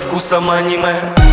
со вкусом аниме.